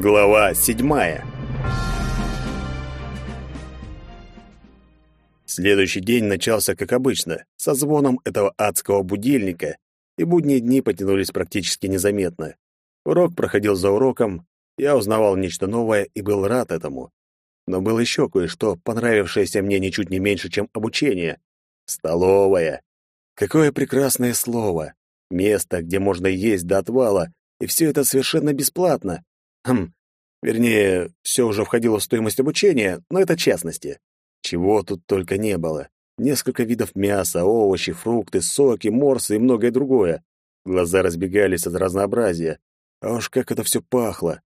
Глава седьмая. Следующий день начался как обычно, со звоном этого адского будильника, и будние дни потянулись практически незаметно. Урок проходил за уроком, я узнавал нечто новое и был рад этому. Но было еще кое-что, понравившееся мне ничуть не меньше, чем обучение. Столовая. Какое прекрасное слово. Место, где можно есть до отвала, и все это совершенно бесплатно. Хм, вернее, все уже входило в стоимость обучения, но это частности. Чего тут только не было. Несколько видов мяса, овощи, фрукты, соки, морсы и многое другое. Глаза разбегались от разнообразия. А уж как это все пахло.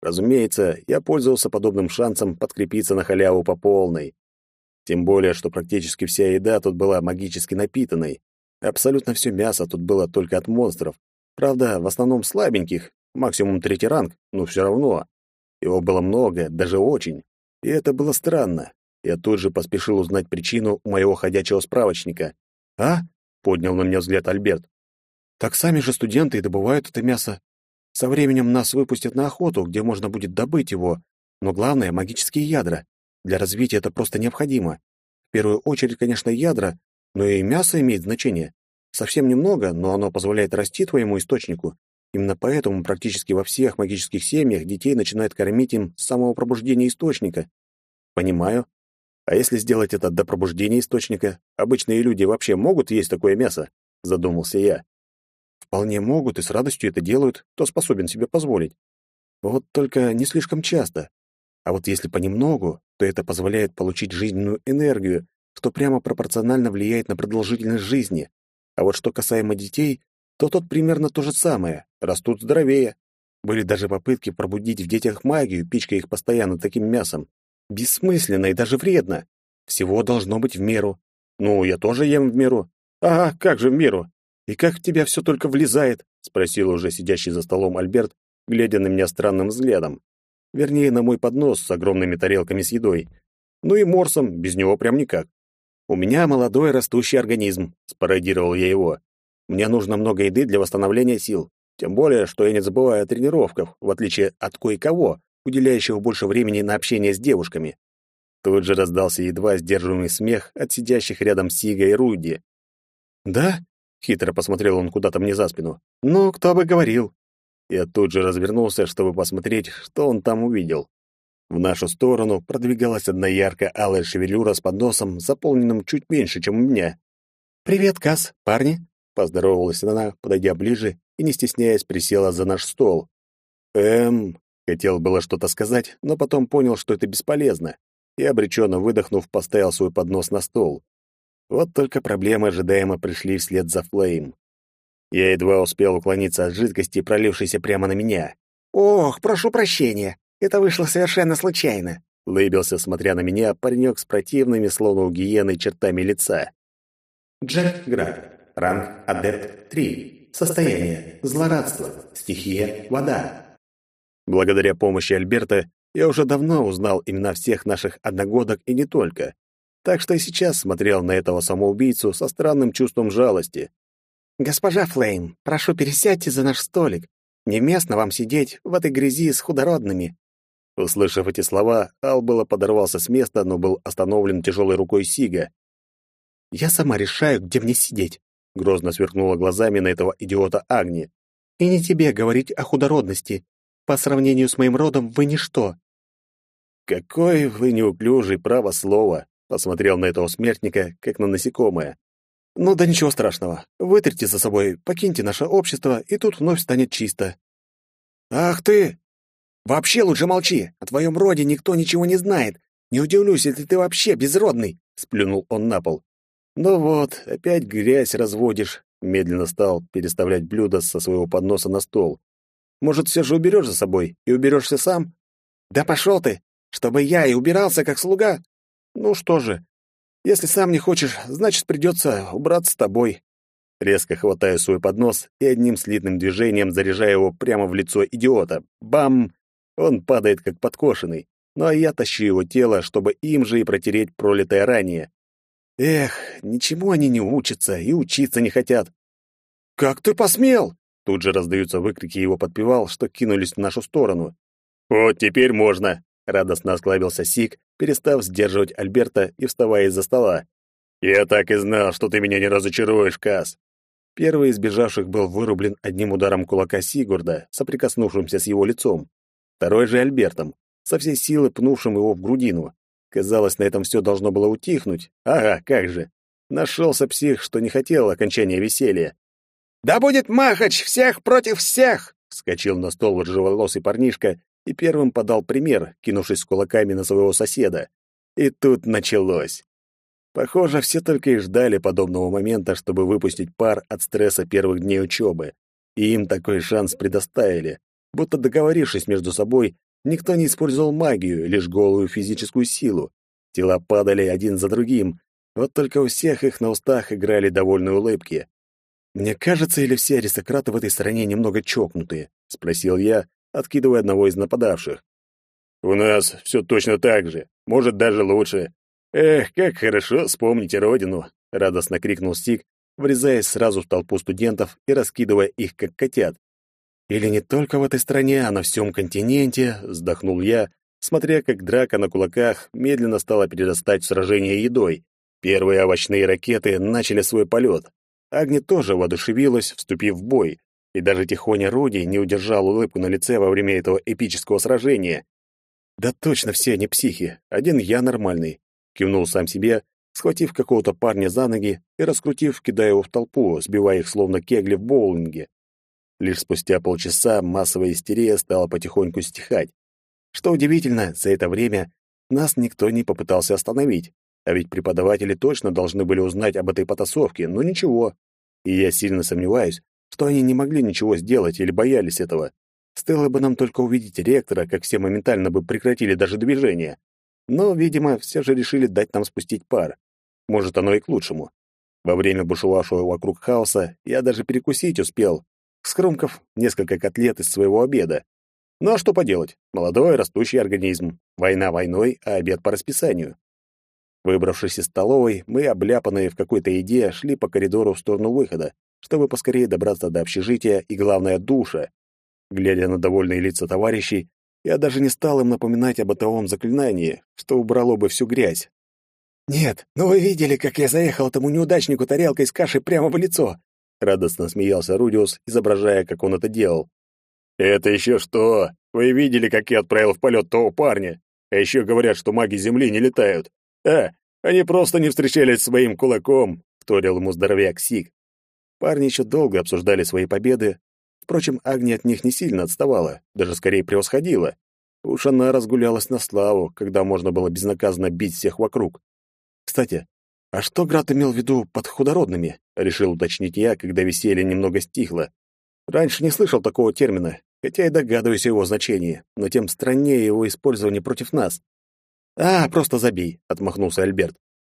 Разумеется, я пользовался подобным шансом подкрепиться на халяву по полной. Тем более, что практически вся еда тут была магически напитанной. Абсолютно все мясо тут было только от монстров. Правда, в основном слабеньких, максимум третий ранг, но все равно. Его было много, даже очень. И это было странно. Я тут же поспешил узнать причину у моего ходячего справочника. «А?» — поднял на меня взгляд Альберт. «Так сами же студенты и добывают это мясо. Со временем нас выпустят на охоту, где можно будет добыть его. Но главное — магические ядра. Для развития это просто необходимо. В первую очередь, конечно, ядра, но и мясо имеет значение. Совсем немного, но оно позволяет расти твоему источнику. Именно поэтому практически во всех магических семьях детей начинают кормить им с самого пробуждения источника. Понимаю. А если сделать это до пробуждения источника, обычные люди вообще могут есть такое мясо? Задумался я. Вполне могут и с радостью это делают, кто способен себе позволить. Вот только не слишком часто. А вот если понемногу, то это позволяет получить жизненную энергию, что прямо пропорционально влияет на продолжительность жизни. А вот что касаемо детей, то тут примерно то же самое. Растут здоровее. Были даже попытки пробудить в детях магию, пичкая их постоянно таким мясом. Бессмысленно и даже вредно. Всего должно быть в меру. Ну, я тоже ем в меру. Ага, как же в меру? И как в тебя все только влезает? Спросил уже сидящий за столом Альберт, глядя на меня странным взглядом. Вернее, на мой поднос с огромными тарелками с едой. Ну и морсом, без него прям никак. «У меня молодой растущий организм», — спародировал я его. «Мне нужно много еды для восстановления сил. Тем более, что я не забываю о тренировках, в отличие от кое-кого, уделяющего больше времени на общение с девушками». Тут же раздался едва сдерживаемый смех от сидящих рядом Сига и Руди. «Да?» — хитро посмотрел он куда-то мне за спину. «Ну, кто бы говорил?» Я тут же развернулся, чтобы посмотреть, что он там увидел. В нашу сторону продвигалась одна ярко-алая шевелюра с подносом, заполненным чуть меньше, чем у меня. «Привет, Кас, парни!» — поздоровалась она, подойдя ближе и, не стесняясь, присела за наш стол. «Эм...» — хотел было что-то сказать, но потом понял, что это бесполезно, и, обреченно выдохнув, поставил свой поднос на стол. Вот только проблемы ожидаемо пришли вслед за Флейм. Я едва успел уклониться от жидкости, пролившейся прямо на меня. «Ох, прошу прощения!» Это вышло совершенно случайно. Лыбился, смотря на меня, паренек с противными, словно у гиены, чертами лица. Джек Град. Ранг Адепт 3. Состояние. Злорадство. Стихия. Вода. Благодаря помощи Альберта я уже давно узнал имена всех наших одногодок и не только. Так что и сейчас смотрел на этого самоубийцу со странным чувством жалости. «Госпожа Флейм, прошу, пересядьте за наш столик. Невместно вам сидеть в этой грязи с худородными. Услышав эти слова, Ал было подорвался с места, но был остановлен тяжелой рукой Сига. «Я сама решаю, где мне сидеть», — грозно сверкнула глазами на этого идиота Агни. «И не тебе говорить о худородности. По сравнению с моим родом вы ничто». «Какой вы неуклюжий, право слово», — посмотрел на этого смертника, как на насекомое. «Ну да ничего страшного. Вытрите за собой, покиньте наше общество, и тут вновь станет чисто». «Ах ты!» Вообще лучше молчи. О твоем роде никто ничего не знает. Не удивлюсь, если ты вообще безродный, сплюнул он на пол. Ну вот, опять грязь разводишь. Медленно стал переставлять блюдо со своего подноса на стол. Может, все же уберешь за собой и уберешься сам? Да пошел ты, чтобы я и убирался как слуга. Ну что же, если сам не хочешь, значит, придется убраться с тобой. Резко хватаю свой поднос и одним слитным движением заряжаю его прямо в лицо идиота. Бам! Он падает как подкошенный, ну а я тащу его тело, чтобы им же и протереть пролитое ранее. Эх, ничему они не учатся и учиться не хотят. «Как ты посмел?» Тут же раздаются выкрики его подпевал, что кинулись в нашу сторону. Вот теперь можно, радостно осклабился Сик, перестав сдерживать Альберта и вставая из-за стола. Я так и знал, что ты меня не разочаруешь, Кас. Первый из бежавших был вырублен одним ударом кулака Сигурда, соприкоснувшимся с его лицом. Второй же Альбертом, со всей силы пнувшим его в грудину. Казалось, на этом все должно было утихнуть. Ага, как же. Нашелся псих, что не хотел окончания веселья. «Да будет махач всех против всех!» Вскочил на стол рыжеволосый парнишка и первым подал пример, кинувшись с кулаками на своего соседа. И тут началось. Похоже, все только и ждали подобного момента, чтобы выпустить пар от стресса первых дней учебы. И им такой шанс предоставили. Будто договорившись между собой, никто не использовал магию, лишь голую физическую силу. Тела падали один за другим, вот только у всех их на устах играли довольные улыбки. «Мне кажется, или все аристократы в этой стране немного чокнутые?» — спросил я, откидывая одного из нападавших. «У нас все точно так же, может, даже лучше. Эх, как хорошо вспомнить родину!» — радостно крикнул Стик, врезаясь сразу в толпу студентов и раскидывая их, как котят. «Или не только в этой стране, а на всем континенте», — вздохнул я, смотря как драка на кулаках медленно стала перерастать в сражение едой. Первые овощные ракеты начали свой полет. Агни тоже воодушевилась, вступив в бой, и даже Тихоня Руди не удержал улыбку на лице во время этого эпического сражения. «Да точно все они психи, один я нормальный», — кивнул сам себе, схватив какого-то парня за ноги и раскрутив, кидая его в толпу, сбивая их словно кегли в боулинге. Лишь спустя полчаса массовая истерия стала потихоньку стихать. Что удивительно, за это время нас никто не попытался остановить. А ведь преподаватели точно должны были узнать об этой потасовке, но ничего. И я сильно сомневаюсь, что они не могли ничего сделать или боялись этого. Стоило бы нам только увидеть ректора, как все моментально бы прекратили даже движение. Но, видимо, все же решили дать нам спустить пар. Может, оно и к лучшему. Во время бушевавшего вокруг хаоса я даже перекусить успел, скрумков несколько котлет из своего обеда. Ну а что поделать? Молодой растущий организм. Война войной, а обед по расписанию. Выбравшись из столовой, мы, обляпанные в какой-то еде, шли по коридору в сторону выхода, чтобы поскорее добраться до общежития и, главное, душа. Глядя на довольные лица товарищей, я даже не стал им напоминать об бытовом заклинании, что убрало бы всю грязь. «Нет, ну вы видели, как я заехал этому неудачнику тарелкой с кашей прямо в лицо?» Радостно смеялся Рудиус, изображая, как он это делал. «Это еще что? Вы видели, как я отправил в полет того парня? А еще говорят, что маги Земли не летают. «А, они просто не встречались с своим кулаком», — вторил ему здоровяк Сик. Парни еще долго обсуждали свои победы. Впрочем, Агния от них не сильно отставала, даже скорее превосходила. Уж она разгулялась на славу, когда можно было безнаказанно бить всех вокруг. Кстати, а что Град имел в виду под худородными? Решил уточнить я, когда веселье немного стихло. Раньше не слышал такого термина, хотя и догадываюсь о его значении, но тем страннее его использование против нас. «А, просто забей», — отмахнулся Альберт.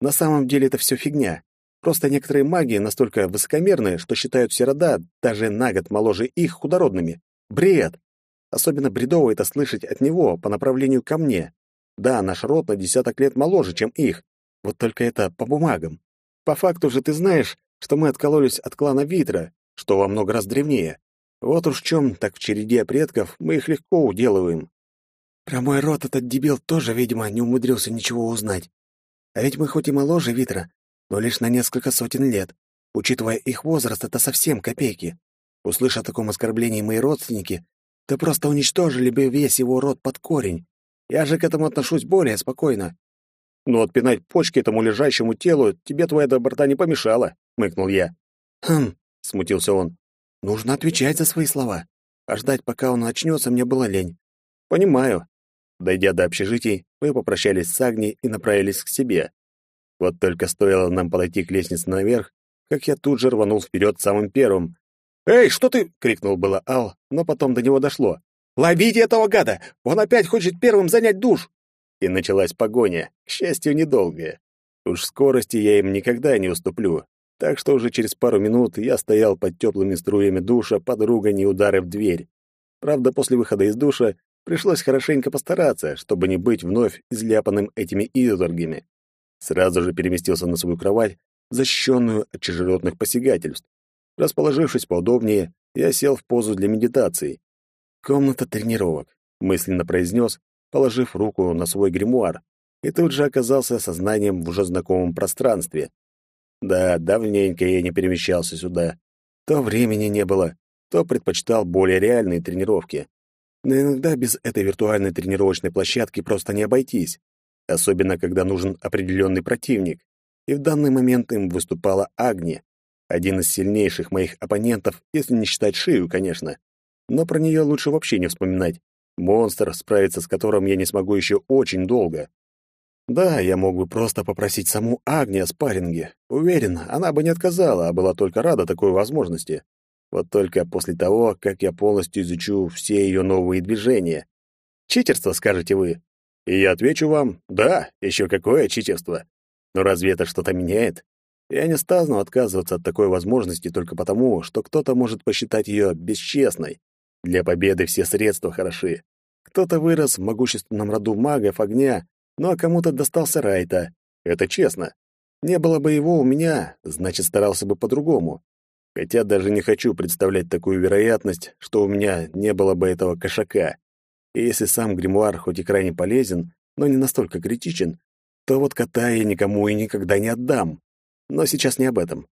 «На самом деле это все фигня. Просто некоторые маги настолько высокомерные, что считают все рода, даже на год моложе их, худородными. Бред! Особенно бредово это слышать от него по направлению ко мне. Да, наш род на десяток лет моложе, чем их. Вот только это по бумагам. По факту же ты знаешь, что мы откололись от клана Витра, что во много раз древнее. Вот уж в чем, так в череде предков мы их легко уделываем. Про мой род этот дебил тоже, видимо, не умудрился ничего узнать. А ведь мы хоть и моложе Витра, но лишь на несколько сотен лет. Учитывая их возраст, это совсем копейки. Услыша о таком оскорблении мои родственники, то просто уничтожили бы весь его род под корень. Я же к этому отношусь более спокойно. «Ну, отпинать почки этому лежащему телу тебе твоя доброта не помешала», — мыкнул я. «Хм», — смутился он, — «нужно отвечать за свои слова. А ждать, пока он очнется, мне было лень». «Понимаю. Дойдя до общежитий, мы попрощались с Агней и направились к себе. Вот только стоило нам подойти к лестнице наверх, как я тут же рванул вперед самым первым. «Эй, что ты?» — крикнул было Ал, но потом до него дошло. «Ловите этого гада! Он опять хочет первым занять душ!» И началась погоня, к счастью, недолгая. Уж скорости я им никогда не уступлю, так что уже через пару минут я стоял под теплыми струями душа под ругань удары в дверь. Правда, после выхода из душа Пришлось хорошенько постараться, чтобы не быть вновь изляпанным этими изоргами. Сразу же переместился на свою кровать, защищенную от чужеродных посягательств. Расположившись поудобнее, я сел в позу для медитации. Комната тренировок. мысленно произнес, положив руку на свой гримуар, и тут же оказался сознанием в уже знакомом пространстве. Да, давненько я не перемещался сюда. То времени не было, то предпочитал более реальные тренировки. Но иногда без этой виртуальной тренировочной площадки просто не обойтись, особенно когда нужен определенный противник. И в данный момент им выступала Агни, один из сильнейших моих оппонентов, если не считать Шию, конечно. Но про нее лучше вообще не вспоминать. Монстр, справиться с которым я не смогу еще очень долго. Да, я мог бы просто попросить саму Агни о спарринге. Уверен, она бы не отказала, а была только рада такой возможности. Вот только после того, как я полностью изучу все ее новые движения. Читерство, скажете вы? И я отвечу вам, да, еще какое читерство. Но разве это что-то меняет? Я не стану отказываться от такой возможности только потому, что кто-то может посчитать ее бесчестной. Для победы все средства хороши. Кто-то вырос в могущественном роду магов огня, ну а кому-то достался Райта. Это честно. Не было бы его у меня, значит, старался бы по-другому. Хотя даже не хочу представлять такую вероятность, что у меня не было бы этого кошака. И если сам гримуар хоть и крайне полезен, но не настолько критичен, то вот кота я никому и никогда не отдам. Но сейчас не об этом.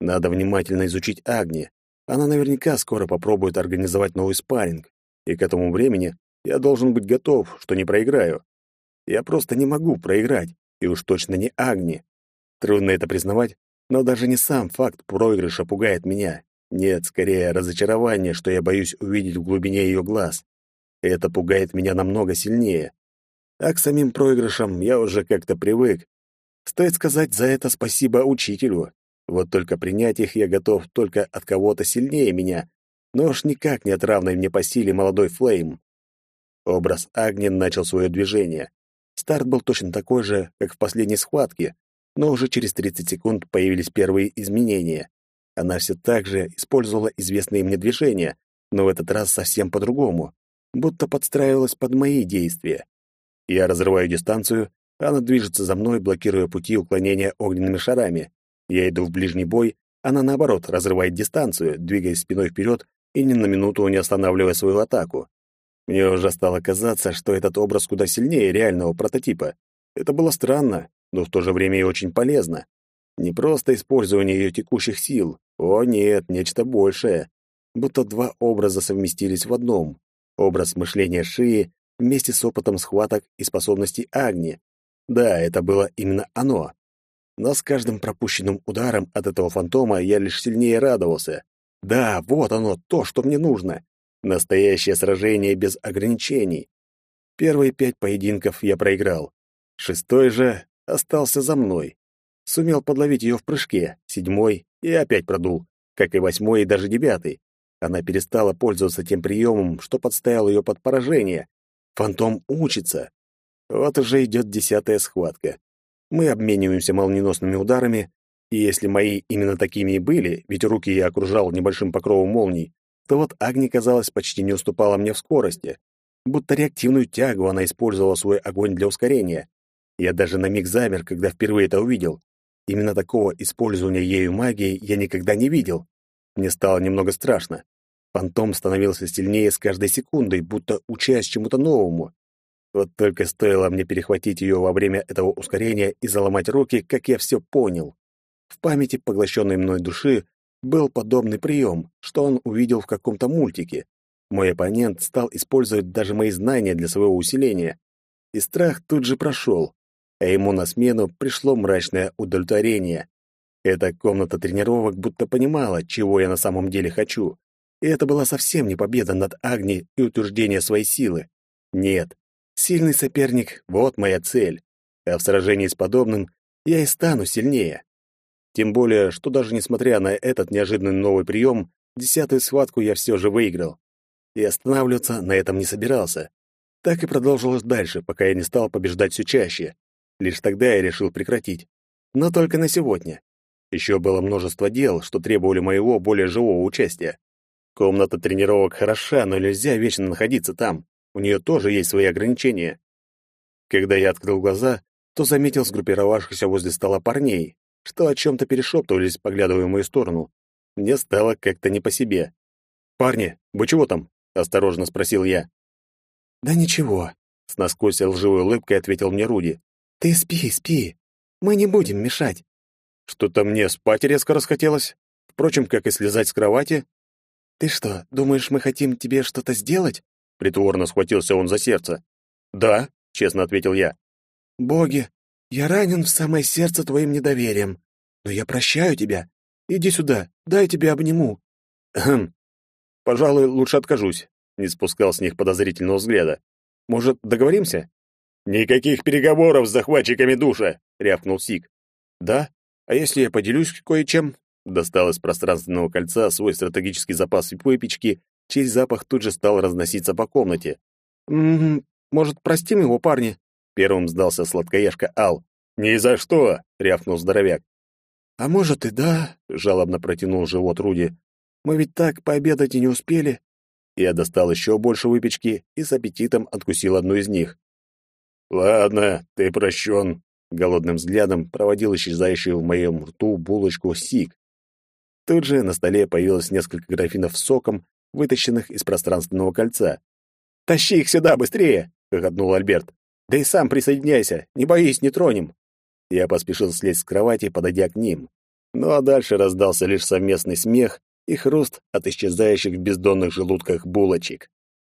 Надо внимательно изучить Агни. Она наверняка скоро попробует организовать новый спарринг, и к этому времени я должен быть готов, что не проиграю. Я просто не могу проиграть, и уж точно не Агни. Трудно это признавать, но даже не сам факт проигрыша пугает меня. Нет, скорее разочарование, что я боюсь увидеть в глубине ее глаз. Это пугает меня намного сильнее. А к самим проигрышам я уже как-то привык. Стоит сказать за это спасибо учителю. Вот только принять их я готов только от кого-то сильнее меня, но уж никак не от равной мне по силе молодой Флейм. Образ Агни начал свое движение. Старт был точно такой же, как в последней схватке, но уже через 30 секунд появились первые изменения. Она все так же использовала известные мне движения, но в этот раз совсем по-другому, будто подстраивалась под мои действия. Я разрываю дистанцию, она движется за мной, блокируя пути уклонения огненными шарами. Я иду в ближний бой, она, наоборот, разрывает дистанцию, двигаясь спиной вперед и ни на минуту не останавливая свою атаку. Мне уже стало казаться, что этот образ куда сильнее реального прототипа. Это было странно, но в то же время и очень полезно. Не просто использование ее текущих сил. О нет, нечто большее. Будто два образа совместились в одном. Образ мышления Шии вместе с опытом схваток и способностей Агни. Да, это было именно оно. Но с каждым пропущенным ударом от этого фантома я лишь сильнее радовался. Да, вот оно, то, что мне нужно. Настоящее сражение без ограничений. Первые пять поединков я проиграл. Шестой же остался за мной. Сумел подловить ее в прыжке, седьмой, и опять продул, как и восьмой и даже девятый. Она перестала пользоваться тем приемом, что подставил ее под поражение. Фантом учится. Вот уже идет десятая схватка. Мы обмениваемся молниеносными ударами, и если мои именно такими и были, ведь руки я окружал небольшим покровом молний, то вот Агни, казалось, почти не уступала мне в скорости. Будто реактивную тягу она использовала свой огонь для ускорения. Я даже на миг замер, когда впервые это увидел. Именно такого использования ею магии я никогда не видел. Мне стало немного страшно. Фантом становился сильнее с каждой секундой, будто учась чему-то новому. Вот только стоило мне перехватить ее во время этого ускорения и заломать руки, как я все понял. В памяти поглощенной мной души был подобный прием, что он увидел в каком-то мультике. Мой оппонент стал использовать даже мои знания для своего усиления. И страх тут же прошел а ему на смену пришло мрачное удовлетворение. Эта комната тренировок будто понимала, чего я на самом деле хочу. И это была совсем не победа над Агни и утверждение своей силы. Нет, сильный соперник — вот моя цель. А в сражении с подобным я и стану сильнее. Тем более, что даже несмотря на этот неожиданный новый прием, десятую схватку я все же выиграл. И останавливаться на этом не собирался. Так и продолжилось дальше, пока я не стал побеждать все чаще. Лишь тогда я решил прекратить. Но только на сегодня. Еще было множество дел, что требовали моего более живого участия. Комната тренировок хороша, но нельзя вечно находиться там. У нее тоже есть свои ограничения. Когда я открыл глаза, то заметил сгруппировавшихся возле стола парней, что о чем-то перешептывались, поглядывая в мою сторону. Мне стало как-то не по себе. «Парни, вы чего там?» — осторожно спросил я. Да ничего, с насквозь лживой улыбкой ответил мне Руди. Ты спи, спи. Мы не будем мешать. Что-то мне спать резко расхотелось. Впрочем, как и слезать с кровати. Ты что, думаешь, мы хотим тебе что-то сделать? Притворно схватился он за сердце. Да, честно ответил я. Боги, я ранен в самое сердце твоим недоверием, но я прощаю тебя. Иди сюда, дай тебя обниму. Хм. Пожалуй, лучше откажусь. Не спускал с них подозрительного взгляда. Может, договоримся? Никаких переговоров с захватчиками душа, рявкнул Сик. Да? А если я поделюсь кое-чем? Достал из пространственного кольца свой стратегический запас выпечки, чей запах тут же стал разноситься по комнате. «М -м, может, простим его, парни?» Первым сдался сладкоежка Ал. «Ни за что!» — рявкнул здоровяк. «А может и да», — жалобно протянул живот Руди. «Мы ведь так пообедать и не успели». Я достал еще больше выпечки и с аппетитом откусил одну из них. «Ладно, ты прощен», — голодным взглядом проводил исчезающую в моем рту булочку сик. Тут же на столе появилось несколько графинов с соком, вытащенных из пространственного кольца. «Тащи их сюда, быстрее!» — хохотнул Альберт. «Да и сам присоединяйся, не боись, не тронем!» Я поспешил слезть с кровати, подойдя к ним. Ну а дальше раздался лишь совместный смех и хруст от исчезающих в бездонных желудках булочек.